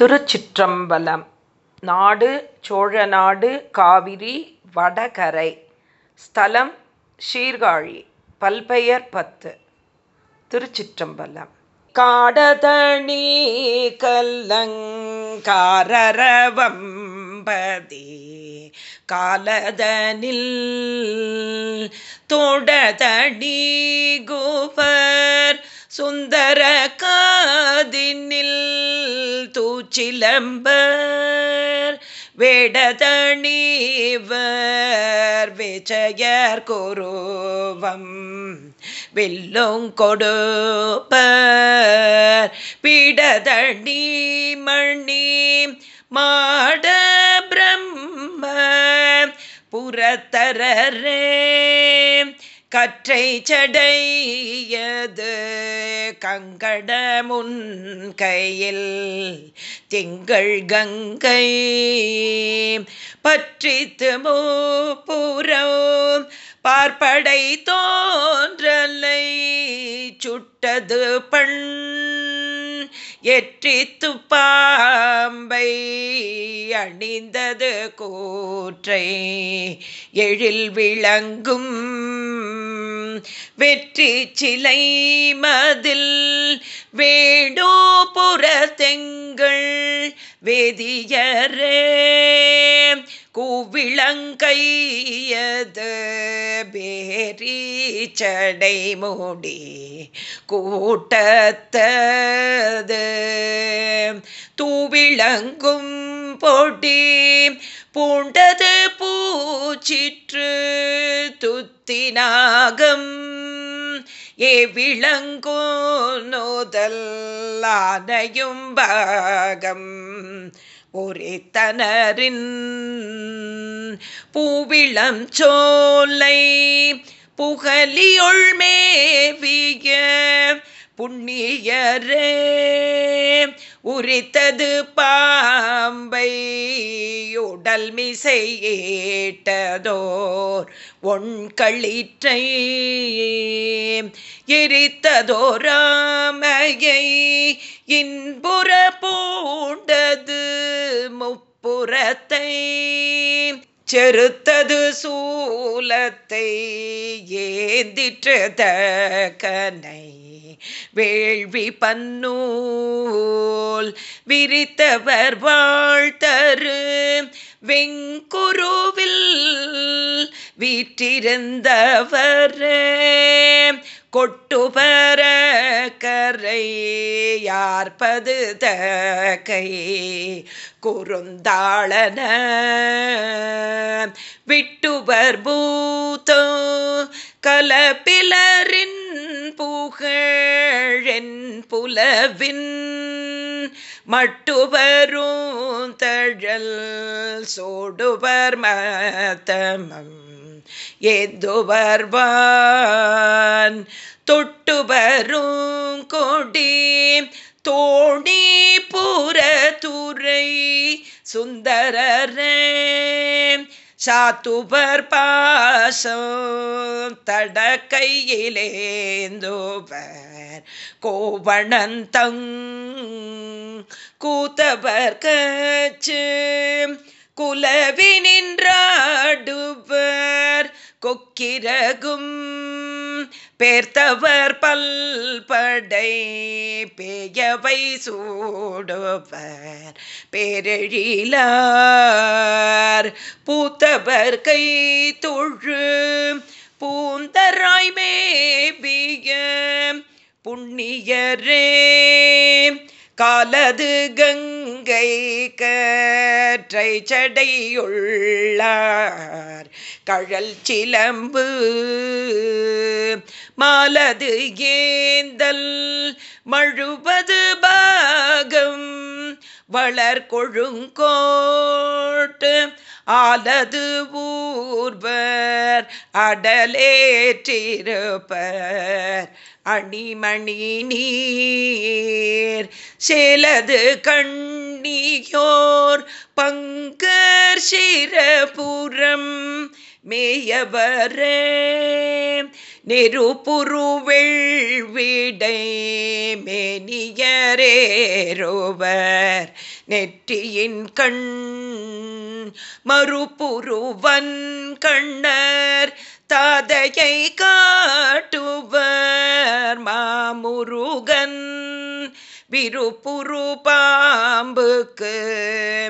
திருச்சிற்றம்பலம். நாடு சோழநாடு காவிரி வடகரை. ஸ்தலம் சீர்காழி. பல்பெயர் பத்து. திருச்சிற்றம்பலம். காடதணி கல்லங்காரவம்பதி காலதனில் தோடதடி கோபர் சுந்தர காதினில் தூச்சிலம்பர் வேடதணிவர் விஜயர் குருவம் வெல்லும் கொடுப்பர் மணி மாட பிரம்ம புறத்தரரே கற்றை சடையது கங்கடமுன் கையில் திங்கள் கங்கை பற்றித்து மூப்புரோ பார்ப்படை தோன்றலை சுட்டது பண் எற்றித்து பாம்பை அணிந்தது கூற்றை எழில் விளங்கும் வெற்றி சிலை மதில் வேடோ புறத்தெங்கள் வேதியரே. கூவிளங்கையது பேரீச்சடை மூடி கூட்டத்தது. தூவிளங்கும் பொடி பூண்டது பூச்சிற்று முத்தினாகும் ஏ விளங்கோ நோதல்லானையும் பாகம். ஒரே தனரின் பூவிளம் சோலை புகலியொள் மேவிய புண்ணியரே உரித்தது பாம்பை உடல் மிசையேட்டதோர் ஒண்களிற்றை எரித்ததோராமையை இன்புற பூண்டது முப்புறத்தை செருத்தது சூலத்தை ஏந்திற்ற தக்கனை வேள்வி பன்னூல் விரித்தவர் வாழ்த்தரு. வெங்குருவில் வீற்றிருந்தவரே. கொட்டுபர கரை யார்பது தகை? குறுந்தாளன. விட்டுவர் பூத்தோ. கலப்பிலரின் புகழென் புலவின் மட்டுவரும் தழல் சோடுவர் மத்தமம் ஏந்துவர்வான் தொட்டுவரும் கொடி தோணி புற துறை சுந்தரரே சாத்துபர் பாசம் தடக்கையிலேந்தோபர் கோவணந்தங் கூத்தவர் கச்சு குலவி நின்றாடுபர் கொக்கிரகும் பேர்த்தவர் பல்படை பேயவை சூடுவர் பேரெழிலார் பூத்தவர் கை தொழு பூந்தராய் மேபிய புண்ணியரே. காலது கங்கை கற்றை சடையுள்ளார். கழல் சிலம்பு மாலது ஏந்தல் மழுவது பாகம் வளர் கொழுங்கோட்டு ஆலது ஊர்வர் அடலேற்றிருப்பர். அணிமணி நீ சேர் சேலது கண்ணியோர் பங்கர் சிரபுரம் மேயவரே. நெருப்புருவெள்விடை மேனியரேரோவர் நெற்றியின் கண் மறுபுருவன் கண்ணர் தாதையை காட்டுவர். மாமுருகன் விருப்புரு பாம்புக்கு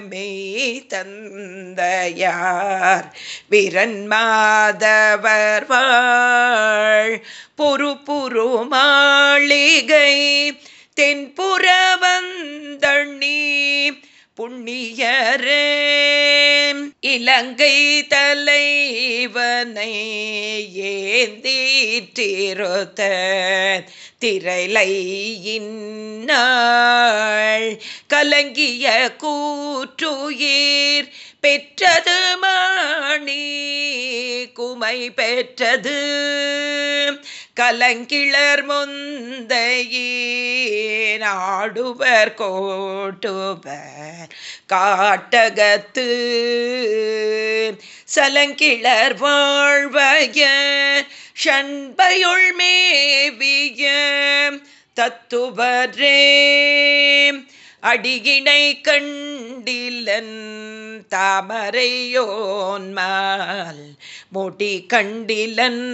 மெய் தந்தையார். விரன் மாதவர் வாழ் பொறுப்புரு மாளிகை தென்புறவந்தண்ணி புண்ணியரே. இலங்கை தலைவனை ஏந்தீற்றிருத்த திரைலையின்னாள் கலங்கிய கூற்றுயிர் பெற்றது மாணி குமை பெற்றது. கலங்கிளர் முந்தையீனாடுவர் கோட்டுவர் காட்டகத்து. சலங்கிளர் வாழ்வையர் ஷண்பயுள் மேவிய தத்துவரே. அடிகிணை கண்டிலன் தாமரையோன்மால் முடி கண்டிலன்.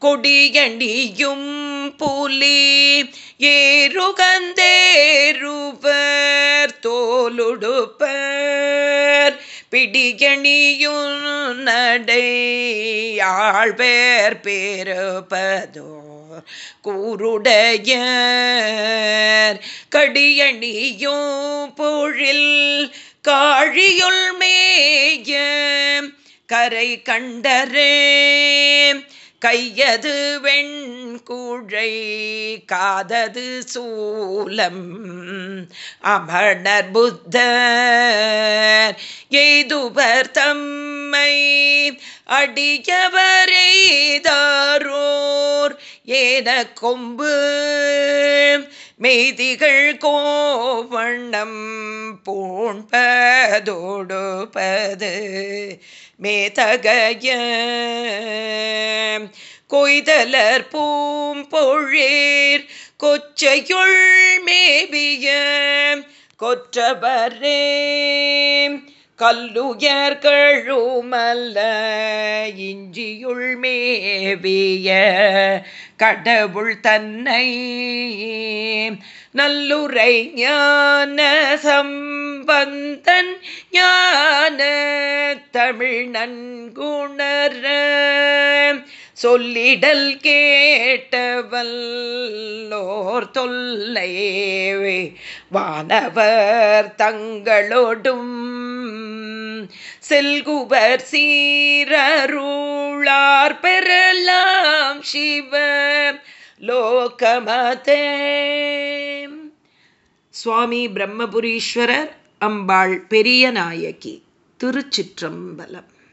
கொடியணியும் புலி ஏறுகந்தேருவர் தோலுடுப்பர் பிடிகணியும் நடை ஆழ்வேர் பெருப்பதோ கூருடைய கடியணியும் பொழில் காழியுள் மேய கரை கண்டரே கையது வெண்குழை காதது சூலம் அமணர் புத்தர் எய்துவர் தம்மை அடியவரைதாரோர் ஏன கொம்பு மெய்திகள் கோவண்ணம் பூண்பதோடுபது. மேதகைய கொய்தலர் பூம்பொழேர் கொச்சையுள் மேபிய கொற்றவரே. கல்லுயர் கழுமல்ல இஞ்சியுள் மேவிய கடவுள் தன்னை. நல்லுரை ஞான சம்பந்தன் ஞான தமிழ் நன்குணர. சொல்லிடல் கேட்டவல்லோர் தொல்லைவே வானவர் தங்களோடும் செல்குவர் சீரருளார் பெறலாம் சிவ லோகமதே. சுவாமி பிரம்மபுரீஸ்வரர் அம்பாள் பெரிய நாயகி திருச்சிற்றம்பலம்.